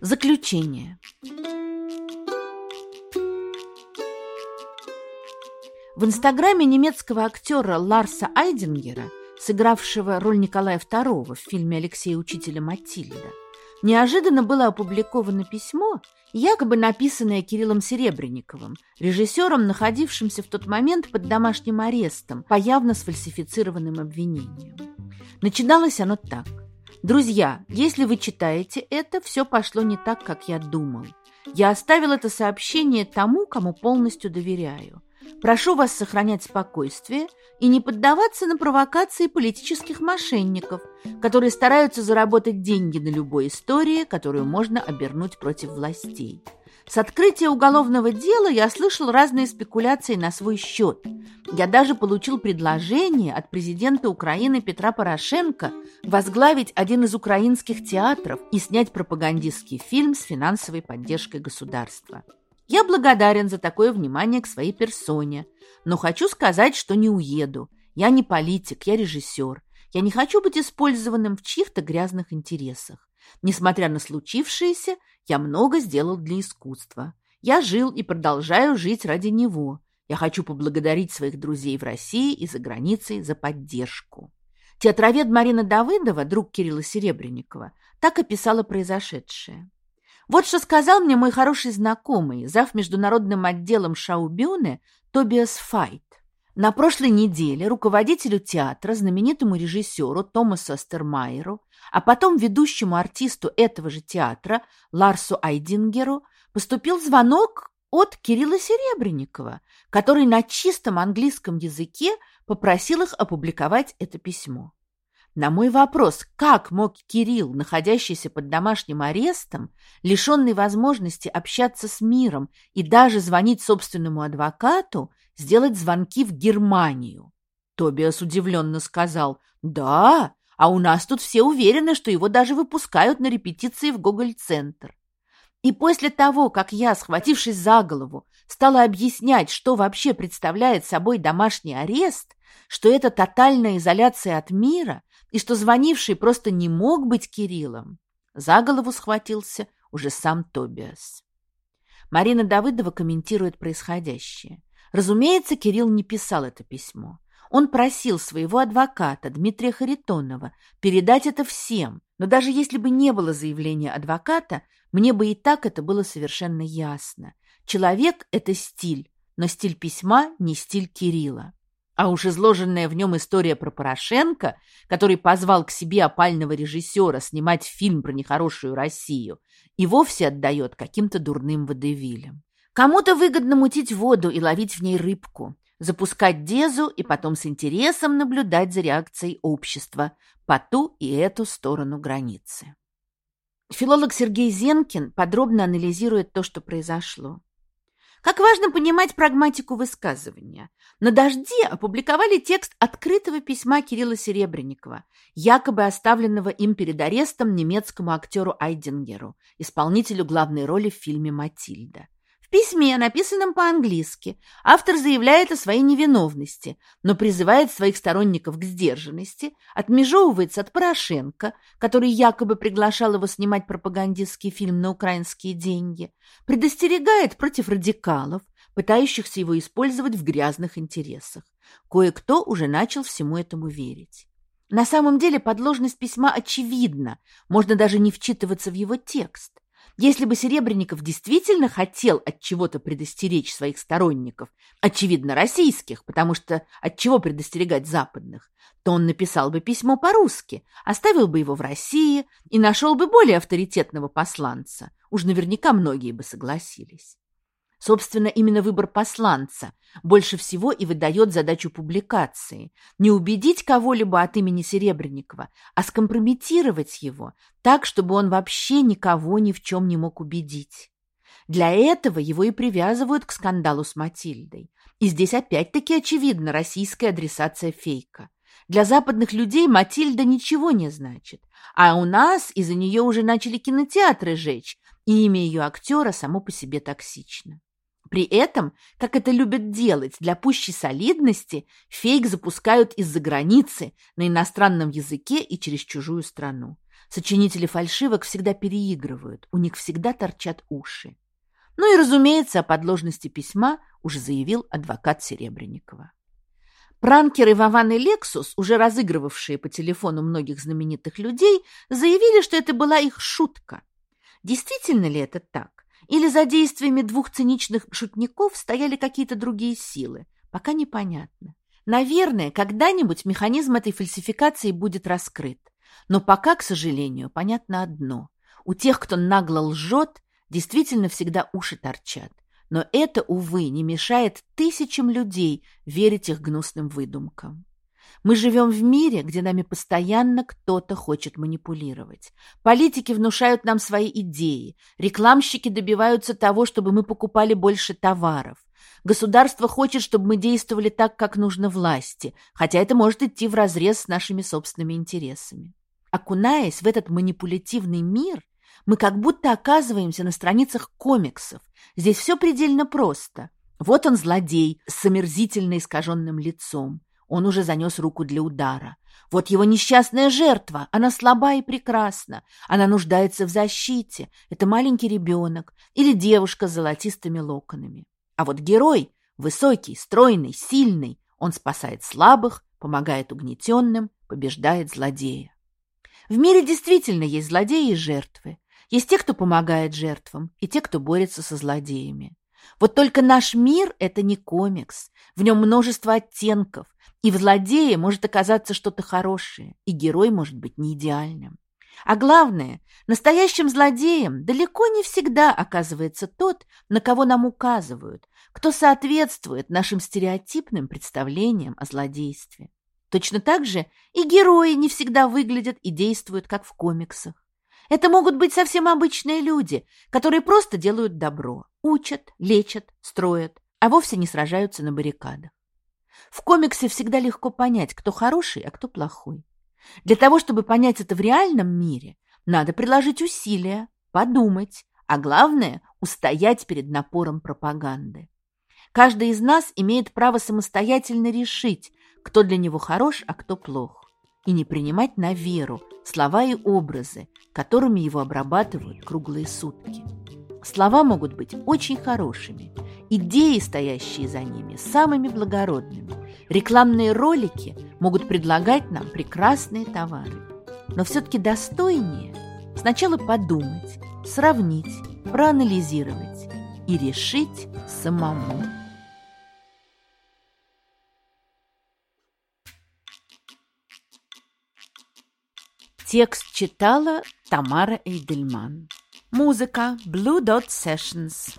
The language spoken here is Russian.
Заключение. В инстаграме немецкого актера Ларса Айдингера, сыгравшего роль Николая II в фильме Алексея Учителя «Матильда», неожиданно было опубликовано письмо, якобы написанное Кириллом Серебренниковым, режиссером, находившимся в тот момент под домашним арестом по явно сфальсифицированным обвинениям. Начиналось оно так. «Друзья, если вы читаете это, все пошло не так, как я думал. Я оставил это сообщение тому, кому полностью доверяю. Прошу вас сохранять спокойствие и не поддаваться на провокации политических мошенников, которые стараются заработать деньги на любой истории, которую можно обернуть против властей. С открытия уголовного дела я слышал разные спекуляции на свой счет. Я даже получил предложение от президента Украины Петра Порошенко возглавить один из украинских театров и снять пропагандистский фильм с финансовой поддержкой государства. Я благодарен за такое внимание к своей персоне, но хочу сказать, что не уеду. Я не политик, я режиссер. Я не хочу быть использованным в чьих-то грязных интересах. Несмотря на случившееся, я много сделал для искусства. Я жил и продолжаю жить ради него. Я хочу поблагодарить своих друзей в России и за границей за поддержку. Театровед Марина Давыдова, друг Кирилла Серебренникова, так описала произошедшее. Вот что сказал мне мой хороший знакомый, зав. международным отделом Шаубюне Тобиас Файт. На прошлой неделе руководителю театра, знаменитому режиссеру Томасу Астермайеру, а потом ведущему артисту этого же театра Ларсу Айдингеру поступил звонок от Кирилла Серебренникова, который на чистом английском языке попросил их опубликовать это письмо. На мой вопрос, как мог Кирилл, находящийся под домашним арестом, лишенный возможности общаться с миром и даже звонить собственному адвокату, сделать звонки в Германию? Тобиас удивленно сказал, «Да, а у нас тут все уверены, что его даже выпускают на репетиции в Гоголь-центр». И после того, как я, схватившись за голову, стала объяснять, что вообще представляет собой домашний арест, что это тотальная изоляция от мира и что звонивший просто не мог быть Кириллом, за голову схватился уже сам Тобиас. Марина Давыдова комментирует происходящее. Разумеется, Кирилл не писал это письмо. Он просил своего адвоката Дмитрия Харитонова передать это всем, но даже если бы не было заявления адвоката, мне бы и так это было совершенно ясно. Человек – это стиль, но стиль письма не стиль Кирилла. А уж изложенная в нем история про Порошенко, который позвал к себе опального режиссера снимать фильм про нехорошую Россию, и вовсе отдает каким-то дурным водевилям. Кому-то выгодно мутить воду и ловить в ней рыбку, запускать дезу и потом с интересом наблюдать за реакцией общества по ту и эту сторону границы. Филолог Сергей Зенкин подробно анализирует то, что произошло. Как важно понимать прагматику высказывания. На «Дожде» опубликовали текст открытого письма Кирилла Серебренникова, якобы оставленного им перед арестом немецкому актеру Айдингеру, исполнителю главной роли в фильме «Матильда». Письме, написанном по-английски, автор заявляет о своей невиновности, но призывает своих сторонников к сдержанности, отмежевывается от Порошенко, который якобы приглашал его снимать пропагандистский фильм на украинские деньги, предостерегает против радикалов, пытающихся его использовать в грязных интересах. Кое-кто уже начал всему этому верить. На самом деле подложность письма очевидна, можно даже не вчитываться в его текст. Если бы Серебренников действительно хотел от чего-то предостеречь своих сторонников, очевидно, российских, потому что от чего предостерегать западных, то он написал бы письмо по-русски, оставил бы его в России и нашел бы более авторитетного посланца. Уж наверняка многие бы согласились. Собственно, именно выбор посланца больше всего и выдает задачу публикации. Не убедить кого-либо от имени Серебренникова, а скомпрометировать его так, чтобы он вообще никого ни в чем не мог убедить. Для этого его и привязывают к скандалу с Матильдой. И здесь опять-таки очевидна российская адресация фейка. Для западных людей Матильда ничего не значит, а у нас из-за нее уже начали кинотеатры жечь, и имя ее актера само по себе токсично. При этом, как это любят делать, для пущей солидности фейк запускают из-за границы, на иностранном языке и через чужую страну. Сочинители фальшивок всегда переигрывают, у них всегда торчат уши. Ну и, разумеется, о подложности письма уже заявил адвокат Серебренникова. Пранкеры Вован и Лексус, уже разыгрывавшие по телефону многих знаменитых людей, заявили, что это была их шутка. Действительно ли это так? Или за действиями двух циничных шутников стояли какие-то другие силы? Пока непонятно. Наверное, когда-нибудь механизм этой фальсификации будет раскрыт. Но пока, к сожалению, понятно одно. У тех, кто нагло лжет, действительно всегда уши торчат. Но это, увы, не мешает тысячам людей верить их гнусным выдумкам. Мы живем в мире, где нами постоянно кто-то хочет манипулировать. Политики внушают нам свои идеи, рекламщики добиваются того, чтобы мы покупали больше товаров. Государство хочет, чтобы мы действовали так, как нужно власти, хотя это может идти вразрез с нашими собственными интересами. Окунаясь в этот манипулятивный мир, мы как будто оказываемся на страницах комиксов. Здесь все предельно просто. Вот он злодей с омерзительно искаженным лицом. Он уже занес руку для удара. Вот его несчастная жертва. Она слаба и прекрасна. Она нуждается в защите. Это маленький ребенок или девушка с золотистыми локонами. А вот герой высокий, стройный, сильный. Он спасает слабых, помогает угнетенным, побеждает злодея. В мире действительно есть злодеи и жертвы. Есть те, кто помогает жертвам, и те, кто борется со злодеями. Вот только наш мир – это не комикс. В нем множество оттенков, и в злодее может оказаться что-то хорошее, и герой может быть не идеальным. А главное, настоящим злодеем далеко не всегда оказывается тот, на кого нам указывают, кто соответствует нашим стереотипным представлениям о злодействе. Точно так же и герои не всегда выглядят и действуют, как в комиксах. Это могут быть совсем обычные люди, которые просто делают добро, учат, лечат, строят, а вовсе не сражаются на баррикадах. В комиксе всегда легко понять, кто хороший, а кто плохой. Для того, чтобы понять это в реальном мире, надо приложить усилия, подумать, а главное – устоять перед напором пропаганды. Каждый из нас имеет право самостоятельно решить, кто для него хорош, а кто плох, и не принимать на веру слова и образы, которыми его обрабатывают круглые сутки. Слова могут быть очень хорошими, идеи, стоящие за ними, самыми благородными. Рекламные ролики могут предлагать нам прекрасные товары. Но все-таки достойнее сначала подумать, сравнить, проанализировать и решить самому. Текст читала Тамара Эйдельман. Музыка Blue Dot Sessions.